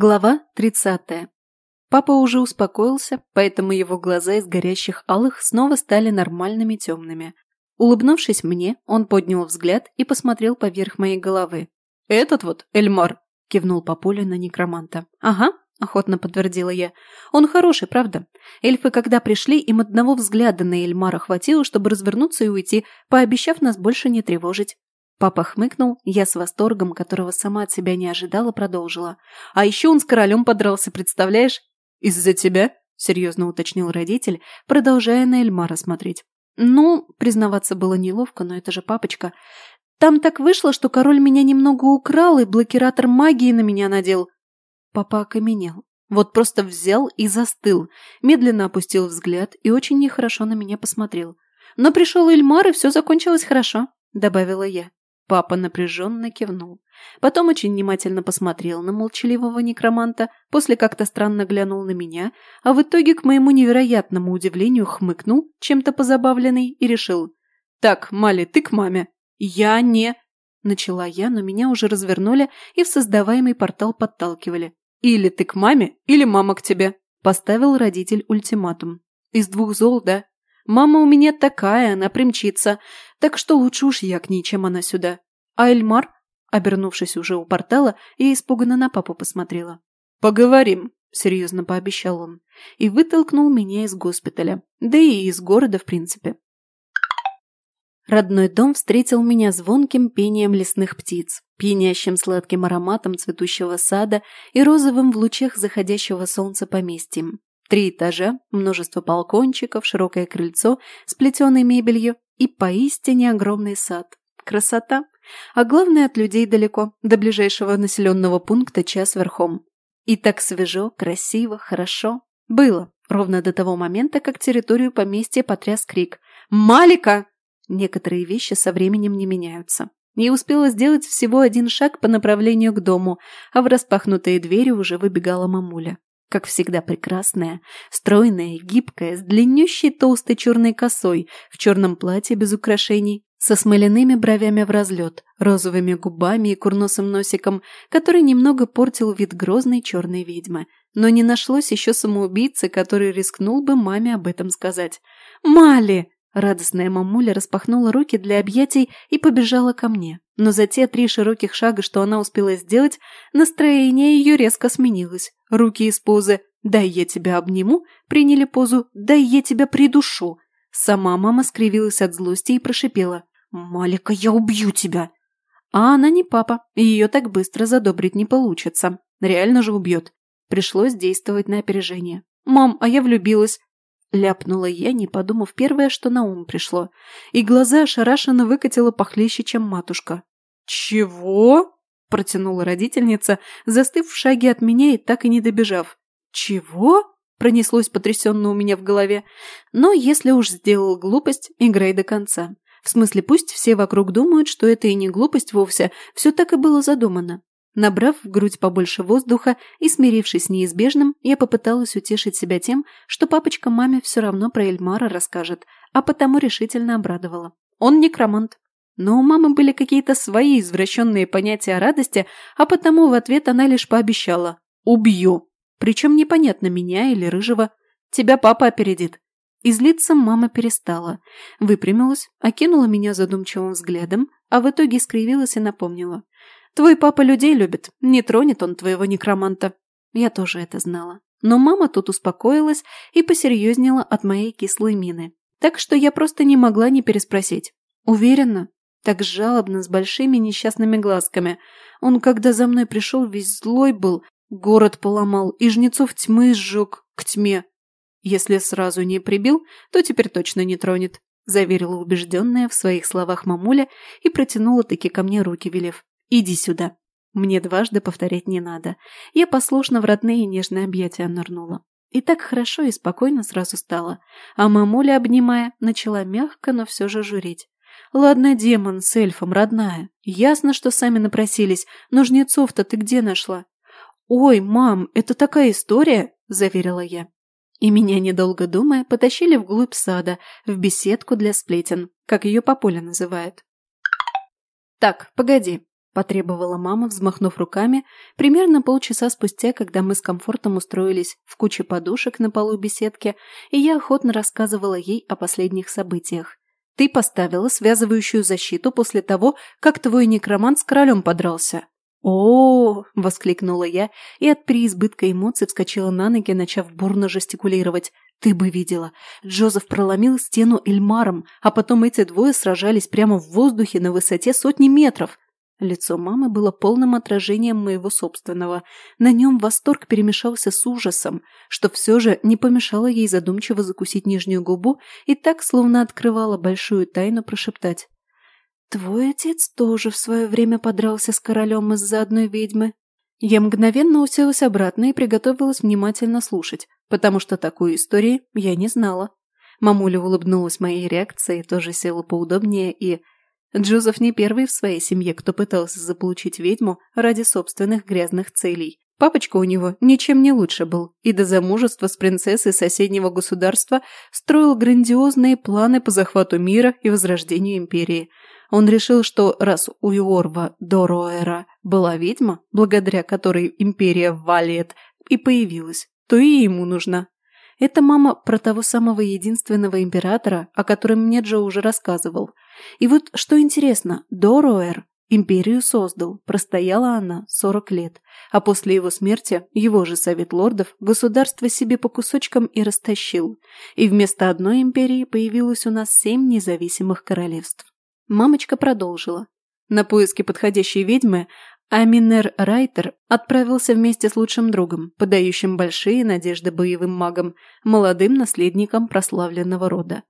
Глава 30. Папа уже успокоился, поэтому его глаза из горящих алых снова стали нормальными темными. Улыбнувшись мне, он поднял взгляд и посмотрел поверх моей головы. «Этот вот, Эльмар!» – кивнул папуля на некроманта. «Ага», – охотно подтвердила я. «Он хороший, правда? Эльфы, когда пришли, им одного взгляда на Эльмара хватило, чтобы развернуться и уйти, пообещав нас больше не тревожить. Папа хмыкнул, я с восторгом, которого сама от себя не ожидала, продолжила. «А еще он с королем подрался, представляешь?» «Из-за тебя?» – серьезно уточнил родитель, продолжая на Эльмара смотреть. «Ну, признаваться было неловко, но это же папочка. Там так вышло, что король меня немного украл и блокиратор магии на меня надел». Папа окаменел. Вот просто взял и застыл, медленно опустил взгляд и очень нехорошо на меня посмотрел. «Но пришел Эльмар, и все закончилось хорошо», – добавила я. Папа напряженно кивнул. Потом очень внимательно посмотрел на молчаливого некроманта, после как-то странно глянул на меня, а в итоге, к моему невероятному удивлению, хмыкнул, чем-то позабавленный, и решил. «Так, Мали, ты к маме». «Я не...» Начала я, но меня уже развернули и в создаваемый портал подталкивали. «Или ты к маме, или мама к тебе», – поставил родитель ультиматум. «Из двух зол, да? Мама у меня такая, она примчится, так что лучше уж я к ней, чем она сюда. А Эльмар, обернувшись уже у портала, я испуганно на папу посмотрела. «Поговорим», — серьезно пообещал он, и вытолкнул меня из госпиталя, да и из города в принципе. Родной дом встретил меня звонким пением лесных птиц, пьянящим сладким ароматом цветущего сада и розовым в лучах заходящего солнца поместьем. Три этажа, множество балкончиков, широкое крыльцо с плетеной мебелью и поистине огромный сад. Красота! А главное, от людей далеко, до ближайшего населенного пункта час верхом. И так свежо, красиво, хорошо. Было, ровно до того момента, как территорию поместья потряс крик «Малика!». Некоторые вещи со временем не меняются. Не успела сделать всего один шаг по направлению к дому, а в распахнутые двери уже выбегала мамуля как всегда прекрасная, стройная, гибкая, с длиннющей толстой черной косой, в черном платье без украшений, со смоляными бровями в разлет, розовыми губами и курносым носиком, который немного портил вид грозной черной ведьмы. Но не нашлось еще самоубийцы, который рискнул бы маме об этом сказать. «Мали!» Радостная мамуля распахнула руки для объятий и побежала ко мне. Но за те три широких шага, что она успела сделать, настроение ее резко сменилось. Руки из позы «дай я тебя обниму» приняли позу «дай я тебя придушу». Сама мама скривилась от злости и прошипела «Малика, я убью тебя!» А она не папа, ее так быстро задобрить не получится. Реально же убьет. Пришлось действовать на опережение. «Мам, а я влюбилась. Ляпнула я, не подумав первое, что на ум пришло, и глаза ошарашенно выкатила похлеще, чем матушка. «Чего?» – протянула родительница, застыв в шаге от меня и так и не добежав. «Чего?» – пронеслось потрясенно у меня в голове. «Но если уж сделал глупость, играй до конца. В смысле, пусть все вокруг думают, что это и не глупость вовсе, все так и было задумано. Набрав в грудь побольше воздуха и смирившись с неизбежным, я попыталась утешить себя тем, что папочка маме все равно про Эльмара расскажет, а потому решительно обрадовала. Он некромант. Но у мамы были какие-то свои извращенные понятия о радости, а потому в ответ она лишь пообещала «Убью!» Причем непонятно, меня или Рыжего. Тебя папа опередит. И злиться мама перестала. Выпрямилась, окинула меня задумчивым взглядом, а в итоге скривилась и напомнила. Твой папа людей любит, не тронет он твоего некроманта. Я тоже это знала. Но мама тут успокоилась и посерьезнела от моей кислой мины. Так что я просто не могла не переспросить. Уверена? Так жалобно, с большими несчастными глазками. Он, когда за мной пришел, весь злой был, город поломал и жнецов тьмы сжег к тьме. Если сразу не прибил, то теперь точно не тронет, заверила убежденная в своих словах мамуля и протянула таки ко мне руки, велев. «Иди сюда». Мне дважды повторять не надо. Я послушно в родные нежные объятия нырнула. И так хорошо и спокойно сразу стало. А мамуля, обнимая, начала мягко, но все же журить. «Ладно, демон с эльфом, родная. Ясно, что сами напросились, но жнецов-то ты где нашла?» «Ой, мам, это такая история!» – заверила я. И меня, недолго думая, потащили вглубь сада, в беседку для сплетен, как ее папуля называет. «Так, погоди, потребовала мама, взмахнув руками, примерно полчаса спустя, когда мы с комфортом устроились в куче подушек на полу беседки, и я охотно рассказывала ей о последних событиях. «Ты поставила связывающую защиту после того, как твой некромант с королем подрался». «О!», -о – воскликнула я и от переизбытка эмоций вскочила на ноги, начав бурно жестикулировать. «Ты бы видела! Джозеф проломил стену Эльмаром, а потом эти двое сражались прямо в воздухе на высоте сотни метров. Лицо мамы было полным отражением моего собственного. На нем восторг перемешался с ужасом, что все же не помешало ей задумчиво закусить нижнюю губу и так, словно открывала большую тайну, прошептать. «Твой отец тоже в свое время подрался с королем из-за одной ведьмы». Я мгновенно уселась обратно и приготовилась внимательно слушать, потому что такой истории я не знала. Мамуля улыбнулась моей реакции, тоже села поудобнее и Джозеф не первый в своей семье, кто пытался заполучить ведьму ради собственных грязных целей. Папочка у него ничем не лучше был, и до замужества с принцессой соседнего государства строил грандиозные планы по захвату мира и возрождению империи. Он решил, что раз у Иорва Дороэра была ведьма, благодаря которой империя Валиет и появилась, то и ему нужна. Это мама про того самого единственного императора, о котором мне Джо уже рассказывал – и вот что интересно, Дороэр империю создал, простояла она 40 лет, а после его смерти его же совет лордов государство себе по кусочкам и растащил, и вместо одной империи появилось у нас семь независимых королевств. Мамочка продолжила. На поиски подходящей ведьмы Аминер Райтер отправился вместе с лучшим другом, подающим большие надежды боевым магам, молодым наследником прославленного рода.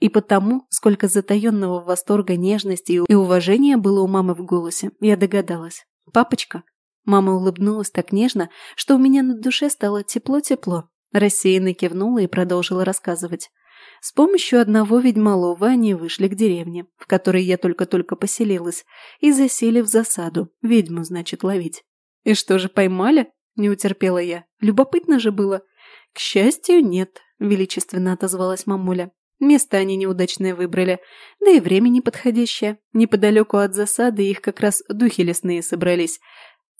И потому, сколько затаенного восторга, нежности и уважения было у мамы в голосе, я догадалась. «Папочка?» Мама улыбнулась так нежно, что у меня на душе стало тепло-тепло. Рассеянно кивнула и продолжила рассказывать. С помощью одного ведьмолова они вышли к деревне, в которой я только-только поселилась, и засели в засаду. Ведьму, значит, ловить. «И что же, поймали?» – не утерпела я. «Любопытно же было». «К счастью, нет», – величественно отозвалась мамуля. Место они неудачное выбрали, да и время неподходящее. Неподалеку от засады их как раз духи лесные собрались.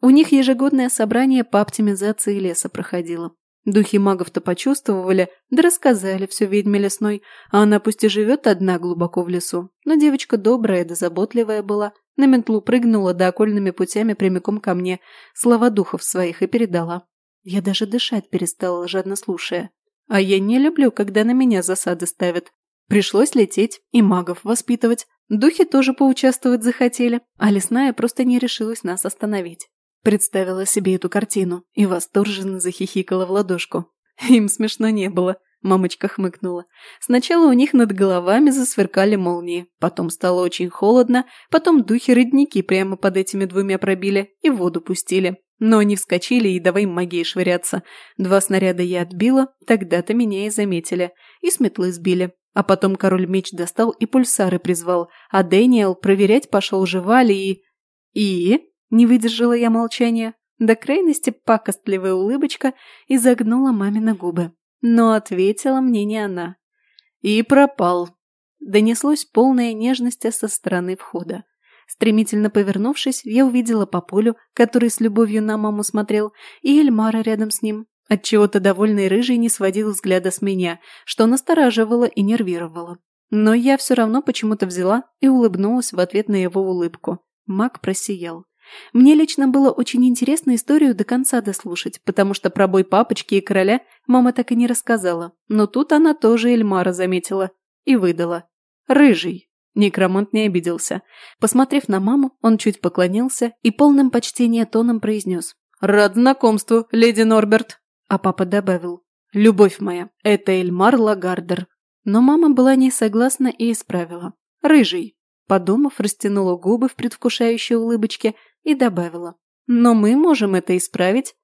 У них ежегодное собрание по оптимизации леса проходило. Духи магов-то почувствовали, да рассказали все ведьме лесной, а она пусть и живет одна глубоко в лесу, но девочка добрая да заботливая была, на метлу прыгнула да окольными путями прямиком ко мне, слова духов своих и передала. Я даже дышать перестала, жадно слушая. А я не люблю, когда на меня засады ставят. Пришлось лететь и магов воспитывать. Духи тоже поучаствовать захотели, а лесная просто не решилась нас остановить. Представила себе эту картину и восторженно захихикала в ладошку. Им смешно не было. Мамочка хмыкнула. Сначала у них над головами засверкали молнии, потом стало очень холодно, потом духи-родники прямо под этими двумя пробили и воду пустили. Но они вскочили и давай магией швыряться. Два снаряда я отбила, тогда-то меня и заметили. И с метлы сбили. А потом король меч достал и пульсары призвал, а Дэниел проверять пошел, жива ли и... И... Не выдержала я молчания. До крайности пакостливая улыбочка изогнула мамины губы. Но ответила мне не она. И пропал. Донеслось полная нежность со стороны входа. Стремительно повернувшись, я увидела по полю, который с любовью на маму смотрел, и Эльмара рядом с ним. Отчего-то довольный рыжий не сводил взгляда с меня, что настораживало и нервировало. Но я все равно почему-то взяла и улыбнулась в ответ на его улыбку. Маг просиял. Мне лично было очень интересно историю до конца дослушать, потому что про бой папочки и короля мама так и не рассказала. Но тут она тоже Эльмара заметила и выдала. «Рыжий». Некромант не обиделся. Посмотрев на маму, он чуть поклонился и полным почтения тоном произнес. «Рад знакомству, леди Норберт!» А папа добавил. «Любовь моя, это Эльмар Лагардер». Но мама была не согласна и исправила. «Рыжий». Подумав, растянула губы в предвкушающей улыбочке и добавила. «Но мы можем это исправить».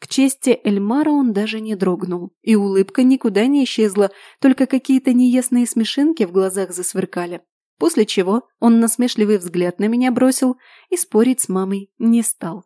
К чести Эльмара он даже не дрогнул, и улыбка никуда не исчезла, только какие-то неясные смешинки в глазах засверкали после чего он насмешливый взгляд на меня бросил и спорить с мамой не стал.